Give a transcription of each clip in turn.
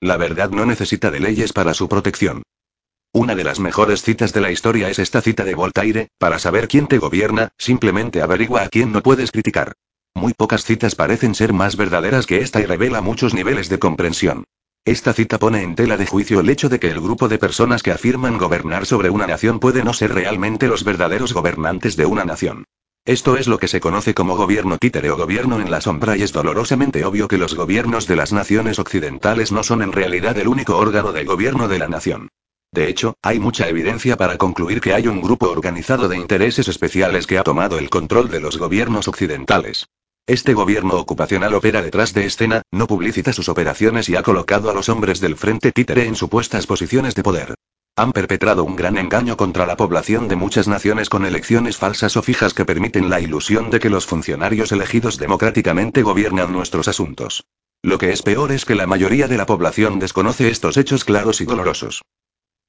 La verdad no necesita de leyes para su protección. Una de las mejores citas de la historia es esta cita de Voltaire, para saber quién te gobierna, simplemente averigua a quién no puedes criticar. Muy pocas citas parecen ser más verdaderas que esta y revela muchos niveles de comprensión. Esta cita pone en tela de juicio el hecho de que el grupo de personas que afirman gobernar sobre una nación puede no ser realmente los verdaderos gobernantes de una nación. Esto es lo que se conoce como gobierno títere o gobierno en la sombra y es dolorosamente obvio que los gobiernos de las naciones occidentales no son en realidad el único órgano de gobierno de la nación. De hecho, hay mucha evidencia para concluir que hay un grupo organizado de intereses especiales que ha tomado el control de los gobiernos occidentales. Este gobierno ocupacional opera detrás de escena, no publicita sus operaciones y ha colocado a los hombres del frente títere en supuestas posiciones de poder. Han perpetrado un gran engaño contra la población de muchas naciones con elecciones falsas o fijas que permiten la ilusión de que los funcionarios elegidos democráticamente gobiernan nuestros asuntos. Lo que es peor es que la mayoría de la población desconoce estos hechos claros y dolorosos.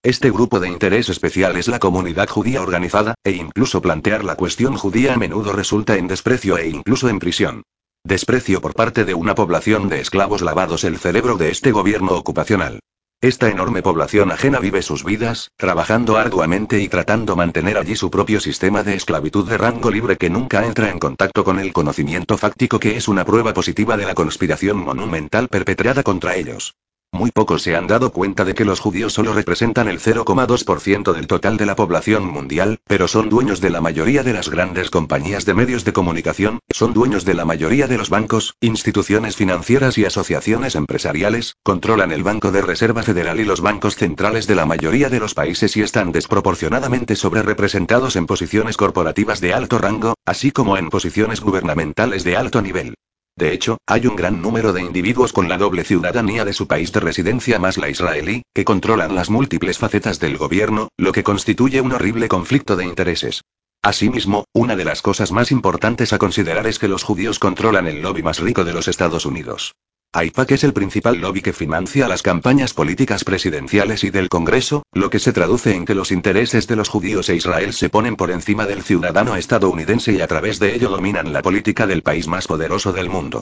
Este grupo de interés especial es la comunidad judía organizada, e incluso plantear la cuestión judía a menudo resulta en desprecio e incluso en prisión. Desprecio por parte de una población de esclavos lavados el cerebro de este gobierno ocupacional. Esta enorme población ajena vive sus vidas, trabajando arduamente y tratando mantener allí su propio sistema de esclavitud de rango libre que nunca entra en contacto con el conocimiento fáctico que es una prueba positiva de la conspiración monumental perpetrada contra ellos. Muy pocos se han dado cuenta de que los judíos solo representan el 0,2% del total de la población mundial, pero son dueños de la mayoría de las grandes compañías de medios de comunicación, son dueños de la mayoría de los bancos, instituciones financieras y asociaciones empresariales, controlan el Banco de Reserva Federal y los bancos centrales de la mayoría de los países y están desproporcionadamente sobrerepresentados en posiciones corporativas de alto rango, así como en posiciones gubernamentales de alto nivel. De hecho, hay un gran número de individuos con la doble ciudadanía de su país de residencia más la israelí, que controlan las múltiples facetas del gobierno, lo que constituye un horrible conflicto de intereses. Asimismo, una de las cosas más importantes a considerar es que los judíos controlan el lobby más rico de los Estados Unidos. AIPAC es el principal lobby que financia las campañas políticas presidenciales y del Congreso, lo que se traduce en que los intereses de los judíos e Israel se ponen por encima del ciudadano estadounidense y a través de ello dominan la política del país más poderoso del mundo.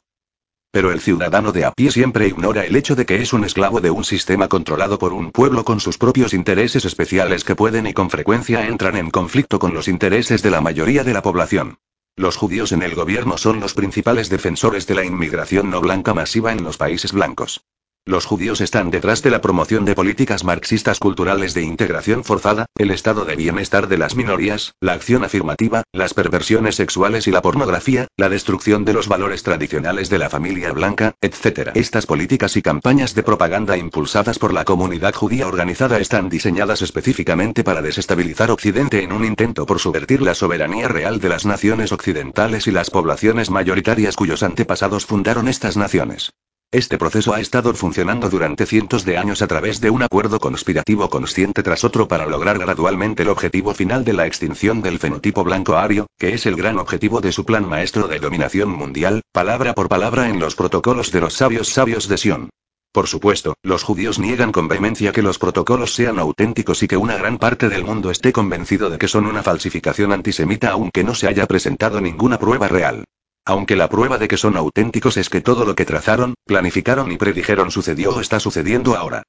Pero el ciudadano de a pie siempre ignora el hecho de que es un esclavo de un sistema controlado por un pueblo con sus propios intereses especiales que pueden y con frecuencia entran en conflicto con los intereses de la mayoría de la población. Los judíos en el gobierno son los principales defensores de la inmigración no blanca masiva en los países blancos. Los judíos están detrás de la promoción de políticas marxistas culturales de integración forzada, el estado de bienestar de las minorías, la acción afirmativa, las perversiones sexuales y la pornografía, la destrucción de los valores tradicionales de la familia blanca, etc. Estas políticas y campañas de propaganda impulsadas por la comunidad judía organizada están diseñadas específicamente para desestabilizar Occidente en un intento por subvertir la soberanía real de las naciones occidentales y las poblaciones mayoritarias cuyos antepasados fundaron estas naciones. Este proceso ha estado funcionando durante cientos de años a través de un acuerdo conspirativo consciente tras otro para lograr gradualmente el objetivo final de la extinción del fenotipo blanco ario, que es el gran objetivo de su plan maestro de dominación mundial, palabra por palabra en los protocolos de los sabios sabios de Sion. Por supuesto, los judíos niegan con vehemencia que los protocolos sean auténticos y que una gran parte del mundo esté convencido de que son una falsificación antisemita aunque no se haya presentado ninguna prueba real. Aunque la prueba de que son auténticos es que todo lo que trazaron, planificaron y predijeron sucedió o está sucediendo ahora.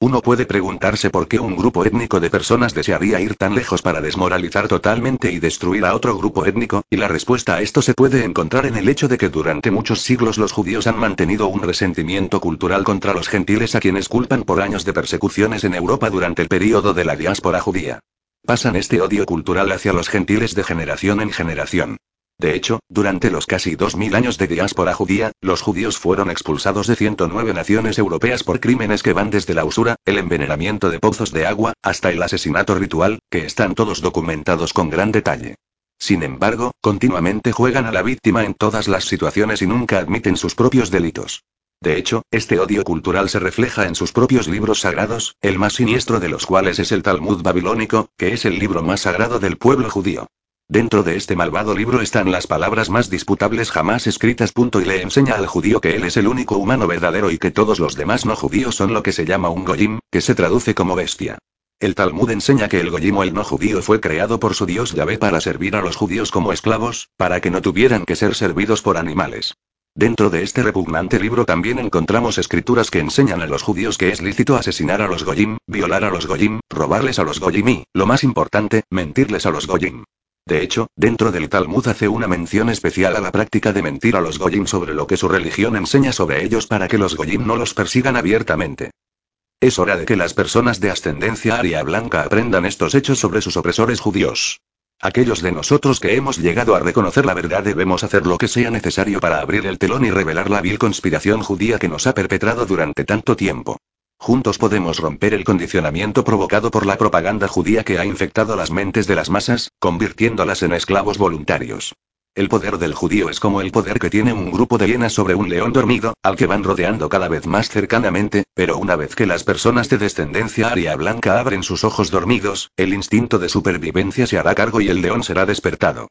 Uno puede preguntarse por qué un grupo étnico de personas desearía ir tan lejos para desmoralizar totalmente y destruir a otro grupo étnico, y la respuesta a esto se puede encontrar en el hecho de que durante muchos siglos los judíos han mantenido un resentimiento cultural contra los gentiles a quienes culpan por años de persecuciones en Europa durante el período de la diáspora judía. Pasan este odio cultural hacia los gentiles de generación en generación. De hecho, durante los casi 2.000 años de diáspora judía, los judíos fueron expulsados de 109 naciones europeas por crímenes que van desde la usura, el envenenamiento de pozos de agua, hasta el asesinato ritual, que están todos documentados con gran detalle. Sin embargo, continuamente juegan a la víctima en todas las situaciones y nunca admiten sus propios delitos. De hecho, este odio cultural se refleja en sus propios libros sagrados, el más siniestro de los cuales es el Talmud babilónico, que es el libro más sagrado del pueblo judío. Dentro de este malvado libro están las palabras más disputables jamás escritas. y le enseña al judío que él es el único humano verdadero y que todos los demás no judíos son lo que se llama un goyim, que se traduce como bestia. El Talmud enseña que el goyim o el no judío fue creado por su dios Yahvé para servir a los judíos como esclavos, para que no tuvieran que ser servidos por animales. Dentro de este repugnante libro también encontramos escrituras que enseñan a los judíos que es lícito asesinar a los Goyim, violar a los Goyim, robarles a los Goyim y, lo más importante, mentirles a los Goyim. De hecho, dentro del Talmud hace una mención especial a la práctica de mentir a los Goyim sobre lo que su religión enseña sobre ellos para que los Goyim no los persigan abiertamente. Es hora de que las personas de ascendencia aria blanca aprendan estos hechos sobre sus opresores judíos. Aquellos de nosotros que hemos llegado a reconocer la verdad debemos hacer lo que sea necesario para abrir el telón y revelar la vil conspiración judía que nos ha perpetrado durante tanto tiempo. Juntos podemos romper el condicionamiento provocado por la propaganda judía que ha infectado las mentes de las masas, convirtiéndolas en esclavos voluntarios. El poder del judío es como el poder que tiene un grupo de hienas sobre un león dormido, al que van rodeando cada vez más cercanamente, pero una vez que las personas de descendencia aria blanca abren sus ojos dormidos, el instinto de supervivencia se hará cargo y el león será despertado.